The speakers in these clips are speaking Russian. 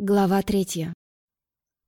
Глава третья.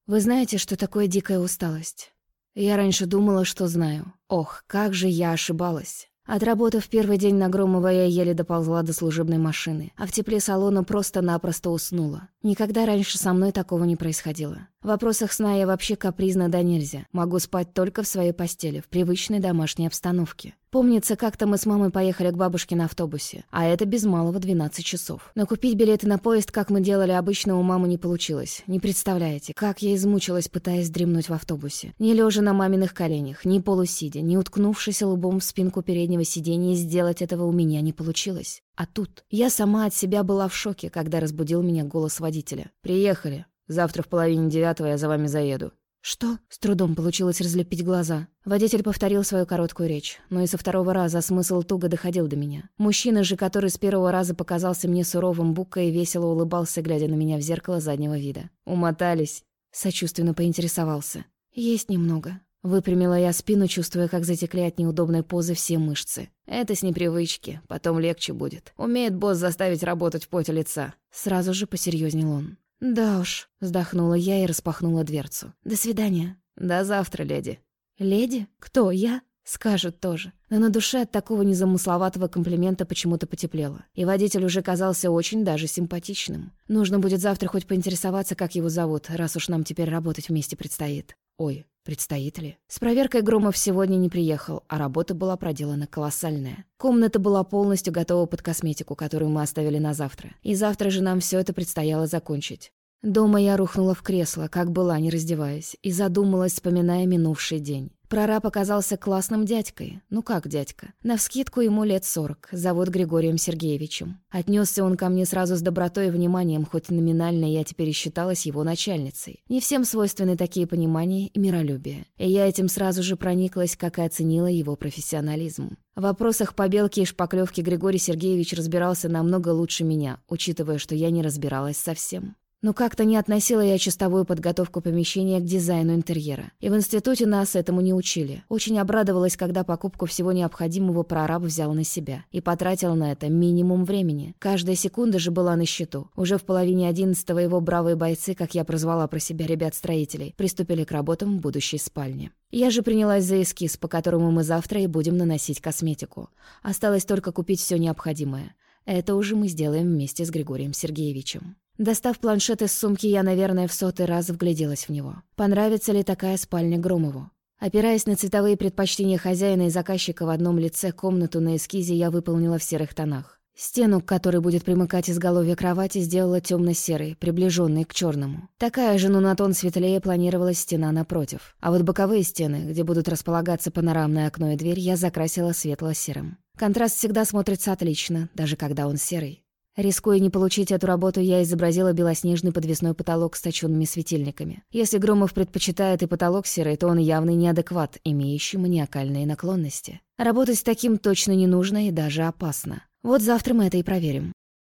Вы знаете, что такое дикая усталость? Я раньше думала, что знаю. Ох, как же я ошибалась. Отработав первый день на Громова, я еле доползла до служебной машины, а в тепле салона просто-напросто уснула. Никогда раньше со мной такого не происходило. В вопросах сна я вообще капризна да нельзя. Могу спать только в своей постели, в привычной домашней обстановке. Помнится, как-то мы с мамой поехали к бабушке на автобусе, а это без малого 12 часов. Но купить билеты на поезд, как мы делали обычно, у мамы не получилось. Не представляете, как я измучилась, пытаясь дремнуть в автобусе. Не лежа на маминых коленях, ни полусидя, ни уткнувшись лбом в спинку переднего сиденья, сделать этого у меня не получилось. А тут я сама от себя была в шоке, когда разбудил меня голос водителя. «Приехали. Завтра в половине девятого я за вами заеду. «Что?» — с трудом получилось разлепить глаза. Водитель повторил свою короткую речь, но и со второго раза смысл туго доходил до меня. Мужчина же, который с первого раза показался мне суровым букой и весело улыбался, глядя на меня в зеркало заднего вида. «Умотались?» — сочувственно поинтересовался. «Есть немного». Выпрямила я спину, чувствуя, как затекли от неудобной позы все мышцы. «Это с непривычки, потом легче будет. Умеет босс заставить работать в поте лица». Сразу же посерьезнел он. «Да уж», — вздохнула я и распахнула дверцу. «До свидания». «До завтра, леди». «Леди? Кто, я?» Скажет тоже. Но на душе от такого незамысловатого комплимента почему-то потеплело. И водитель уже казался очень даже симпатичным. Нужно будет завтра хоть поинтересоваться, как его зовут, раз уж нам теперь работать вместе предстоит. Ой, предстоит ли? С проверкой Громов сегодня не приехал, а работа была проделана колоссальная. Комната была полностью готова под косметику, которую мы оставили на завтра. И завтра же нам все это предстояло закончить. Дома я рухнула в кресло, как была, не раздеваясь, и задумалась, вспоминая минувший день. Прораб оказался классным дядькой. Ну как дядька? Навскидку ему лет сорок. Зовут Григорием Сергеевичем. Отнесся он ко мне сразу с добротой и вниманием, хоть номинально я теперь и считалась его начальницей. Не всем свойственны такие понимания и миролюбие. И я этим сразу же прониклась, как и оценила его профессионализм. В вопросах побелки и шпаклевки Григорий Сергеевич разбирался намного лучше меня, учитывая, что я не разбиралась совсем. Но как-то не относила я чистовую подготовку помещения к дизайну интерьера. И в институте нас этому не учили. Очень обрадовалась, когда покупку всего необходимого прораб взял на себя. И потратил на это минимум времени. Каждая секунда же была на счету. Уже в половине одиннадцатого его бравые бойцы, как я прозвала про себя ребят-строителей, приступили к работам в будущей спальне. Я же принялась за эскиз, по которому мы завтра и будем наносить косметику. Осталось только купить все необходимое. Это уже мы сделаем вместе с Григорием Сергеевичем. Достав планшет из сумки, я, наверное, в сотый раз вгляделась в него. Понравится ли такая спальня Громову? Опираясь на цветовые предпочтения хозяина и заказчика в одном лице, комнату на эскизе я выполнила в серых тонах. Стену, к которой будет примыкать изголовье кровати, сделала темно-серой, приближенной к черному. Такая же, но на тон светлее планировалась стена напротив. А вот боковые стены, где будут располагаться панорамное окно и дверь, я закрасила светло-серым. Контраст всегда смотрится отлично, даже когда он серый. Рискуя не получить эту работу, я изобразила белоснежный подвесной потолок с точенными светильниками. Если Громов предпочитает и потолок серый, то он явный неадекват, имеющий маниакальные наклонности. Работать с таким точно не нужно и даже опасно. Вот завтра мы это и проверим.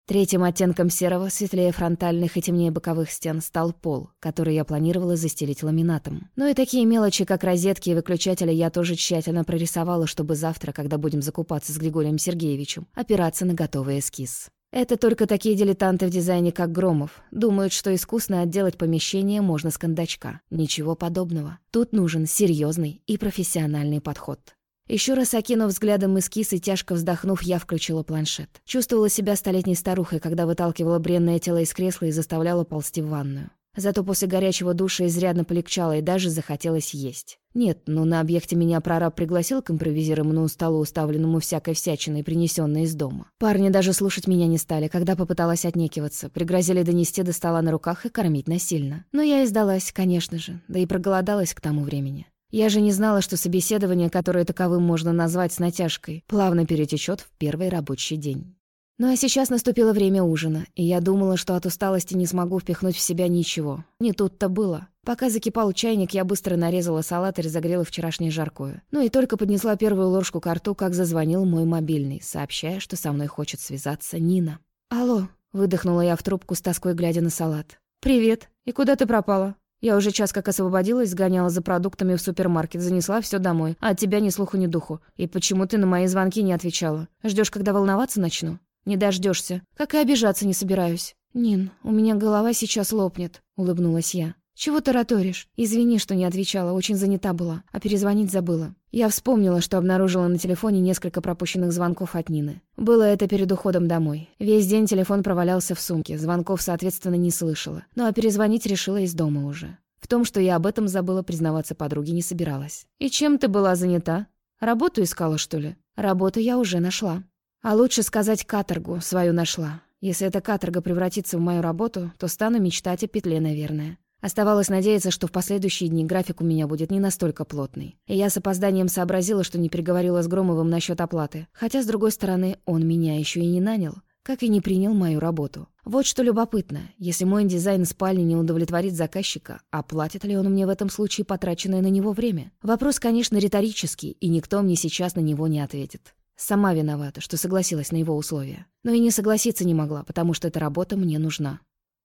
Третьим оттенком серого, светлее фронтальных и темнее боковых стен, стал пол, который я планировала застелить ламинатом. Ну и такие мелочи, как розетки и выключатели, я тоже тщательно прорисовала, чтобы завтра, когда будем закупаться с Григорием Сергеевичем, опираться на готовый эскиз. Это только такие дилетанты в дизайне, как Громов, думают, что искусно отделать помещение можно с кондачка. Ничего подобного. Тут нужен серьезный и профессиональный подход. Еще раз окинув взглядом эскиз и тяжко вздохнув, я включила планшет. Чувствовала себя столетней старухой, когда выталкивала бренное тело из кресла и заставляла ползти в ванную. Зато после горячего душа изрядно полегчало и даже захотелось есть. Нет, ну на объекте меня прораб пригласил к импровизированному столу, уставленному всякой всячиной, принесенной из дома. Парни даже слушать меня не стали, когда попыталась отнекиваться. Пригрозили донести до стола на руках и кормить насильно. Но я и сдалась, конечно же, да и проголодалась к тому времени. Я же не знала, что собеседование, которое таковым можно назвать с натяжкой, плавно перетечет в первый рабочий день. Ну а сейчас наступило время ужина, и я думала, что от усталости не смогу впихнуть в себя ничего. Не тут-то было. Пока закипал чайник, я быстро нарезала салат и разогрела вчерашнее жаркое. Ну и только поднесла первую ложку к рту, как зазвонил мой мобильный, сообщая, что со мной хочет связаться Нина. «Алло», — выдохнула я в трубку с тоской, глядя на салат. «Привет. И куда ты пропала?» Я уже час как освободилась, сгоняла за продуктами в супермаркет, занесла все домой. А от тебя ни слуху, ни духу. И почему ты на мои звонки не отвечала? Ждешь, когда волноваться начну? Не дождешься. Как и обижаться не собираюсь. «Нин, у меня голова сейчас лопнет», — улыбнулась я. «Чего тараторишь? Извини, что не отвечала, очень занята была, а перезвонить забыла». Я вспомнила, что обнаружила на телефоне несколько пропущенных звонков от Нины. Было это перед уходом домой. Весь день телефон провалялся в сумке, звонков, соответственно, не слышала. Ну а перезвонить решила из дома уже. В том, что я об этом забыла, признаваться подруге не собиралась. «И чем ты была занята? Работу искала, что ли?» «Работу я уже нашла. А лучше сказать каторгу свою нашла. Если эта каторга превратится в мою работу, то стану мечтать о петле, наверное. Оставалось надеяться, что в последующие дни график у меня будет не настолько плотный. И я с опозданием сообразила, что не переговорила с Громовым насчет оплаты. Хотя, с другой стороны, он меня еще и не нанял, как и не принял мою работу. Вот что любопытно. Если мой дизайн спальни не удовлетворит заказчика, оплатит ли он мне в этом случае потраченное на него время? Вопрос, конечно, риторический, и никто мне сейчас на него не ответит. Сама виновата, что согласилась на его условия. Но и не согласиться не могла, потому что эта работа мне нужна.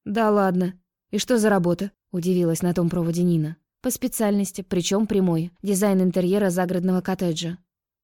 «Да ладно. И что за работа?» Удивилась на том проводе Нина. По специальности, причем прямой. Дизайн интерьера загородного коттеджа.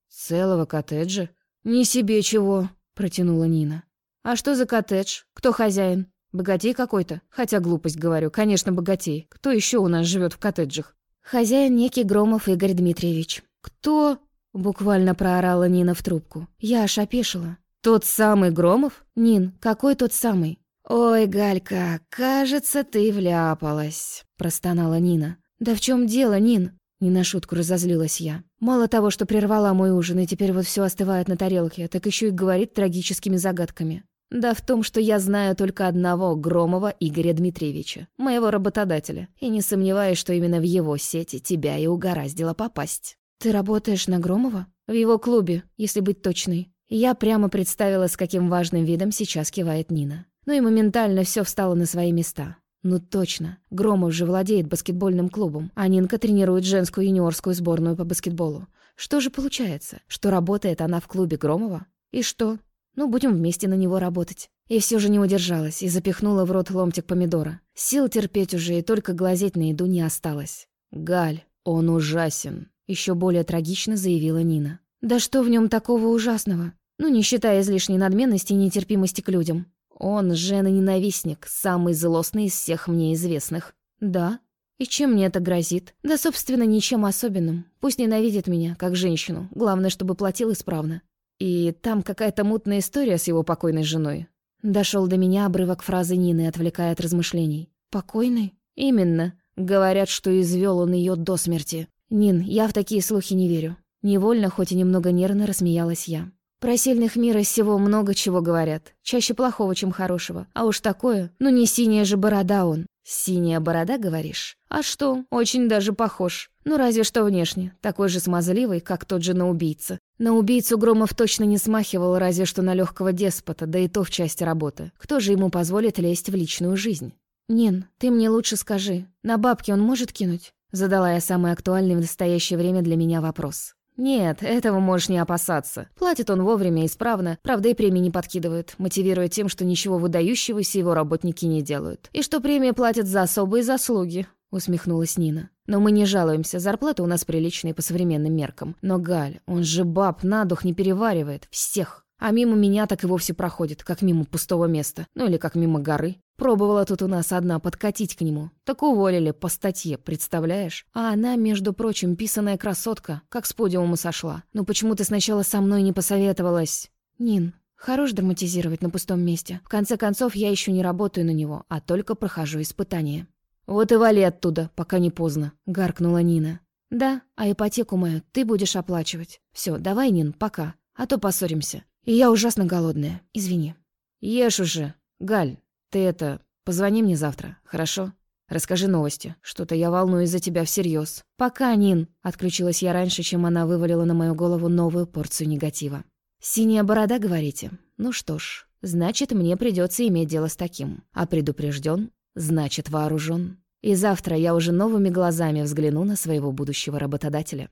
Целого коттеджа? Не себе чего, протянула Нина. А что за коттедж? Кто хозяин? Богатей какой-то? Хотя глупость говорю, конечно, богатей. Кто еще у нас живет в коттеджах? Хозяин некий Громов Игорь Дмитриевич. Кто? Буквально проорала Нина в трубку. Я аж опешила. Тот самый Громов? Нин, какой тот самый? «Ой, Галька, кажется, ты вляпалась», — простонала Нина. «Да в чем дело, Нин?» Не на шутку разозлилась я. Мало того, что прервала мой ужин, и теперь вот все остывает на тарелке, так еще и говорит трагическими загадками. Да в том, что я знаю только одного Громова Игоря Дмитриевича, моего работодателя, и не сомневаюсь, что именно в его сети тебя и угораздило попасть. «Ты работаешь на Громова?» «В его клубе, если быть точной». Я прямо представила, с каким важным видом сейчас кивает Нина. Ну и моментально все встало на свои места. Ну точно, Громов же владеет баскетбольным клубом, а Нинка тренирует женскую юниорскую сборную по баскетболу. Что же получается, что работает она в клубе Громова? И что? Ну, будем вместе на него работать. И все же не удержалась и запихнула в рот ломтик помидора. Сил терпеть уже и только глазеть на еду не осталось. «Галь, он ужасен», — еще более трагично заявила Нина. «Да что в нем такого ужасного? Ну, не считая излишней надменности и нетерпимости к людям. Он жена-ненавистник, самый злостный из всех мне известных. Да? И чем мне это грозит? Да, собственно, ничем особенным. Пусть ненавидит меня, как женщину. Главное, чтобы платил исправно. И там какая-то мутная история с его покойной женой. Дошел до меня обрывок фразы Нины, отвлекая от размышлений. «Покойный?» «Именно. Говорят, что извел он ее до смерти. Нин, я в такие слухи не верю». Невольно, хоть и немного нервно, рассмеялась я. Про сильных мира сего много чего говорят. Чаще плохого, чем хорошего. А уж такое, ну не синяя же борода он. Синяя борода, говоришь? А что, очень даже похож. Ну разве что внешне, такой же смазливый, как тот же на убийца. На убийцу Громов точно не смахивал, разве что на легкого деспота, да и то в части работы. Кто же ему позволит лезть в личную жизнь? «Нин, ты мне лучше скажи, на бабки он может кинуть?» Задала я самый актуальный в настоящее время для меня вопрос. «Нет, этого можешь не опасаться. Платит он вовремя и исправно, правда и премии не подкидывает, мотивируя тем, что ничего выдающегося его работники не делают. И что премии платят за особые заслуги», — усмехнулась Нина. «Но мы не жалуемся, зарплаты у нас приличные по современным меркам. Но Галь, он же баб на дух не переваривает. Всех. А мимо меня так и вовсе проходит, как мимо пустого места. Ну или как мимо горы. Пробовала тут у нас одна подкатить к нему. Так уволили по статье, представляешь? А она, между прочим, писаная красотка, как с подиума сошла. Ну почему ты сначала со мной не посоветовалась? Нин, хорош драматизировать на пустом месте. В конце концов, я еще не работаю на него, а только прохожу испытания. «Вот и вали оттуда, пока не поздно», — гаркнула Нина. «Да, а ипотеку мою ты будешь оплачивать. Все, давай, Нин, пока, а то поссоримся. И я ужасно голодная. Извини. Ешь уже. Галь, ты это... Позвони мне завтра, хорошо? Расскажи новости. Что-то я волнуюсь за тебя всерьез. Пока, Нин. Отключилась я раньше, чем она вывалила на мою голову новую порцию негатива. Синяя борода, говорите? Ну что ж, значит, мне придется иметь дело с таким. А предупрежден, значит вооружен. И завтра я уже новыми глазами взгляну на своего будущего работодателя.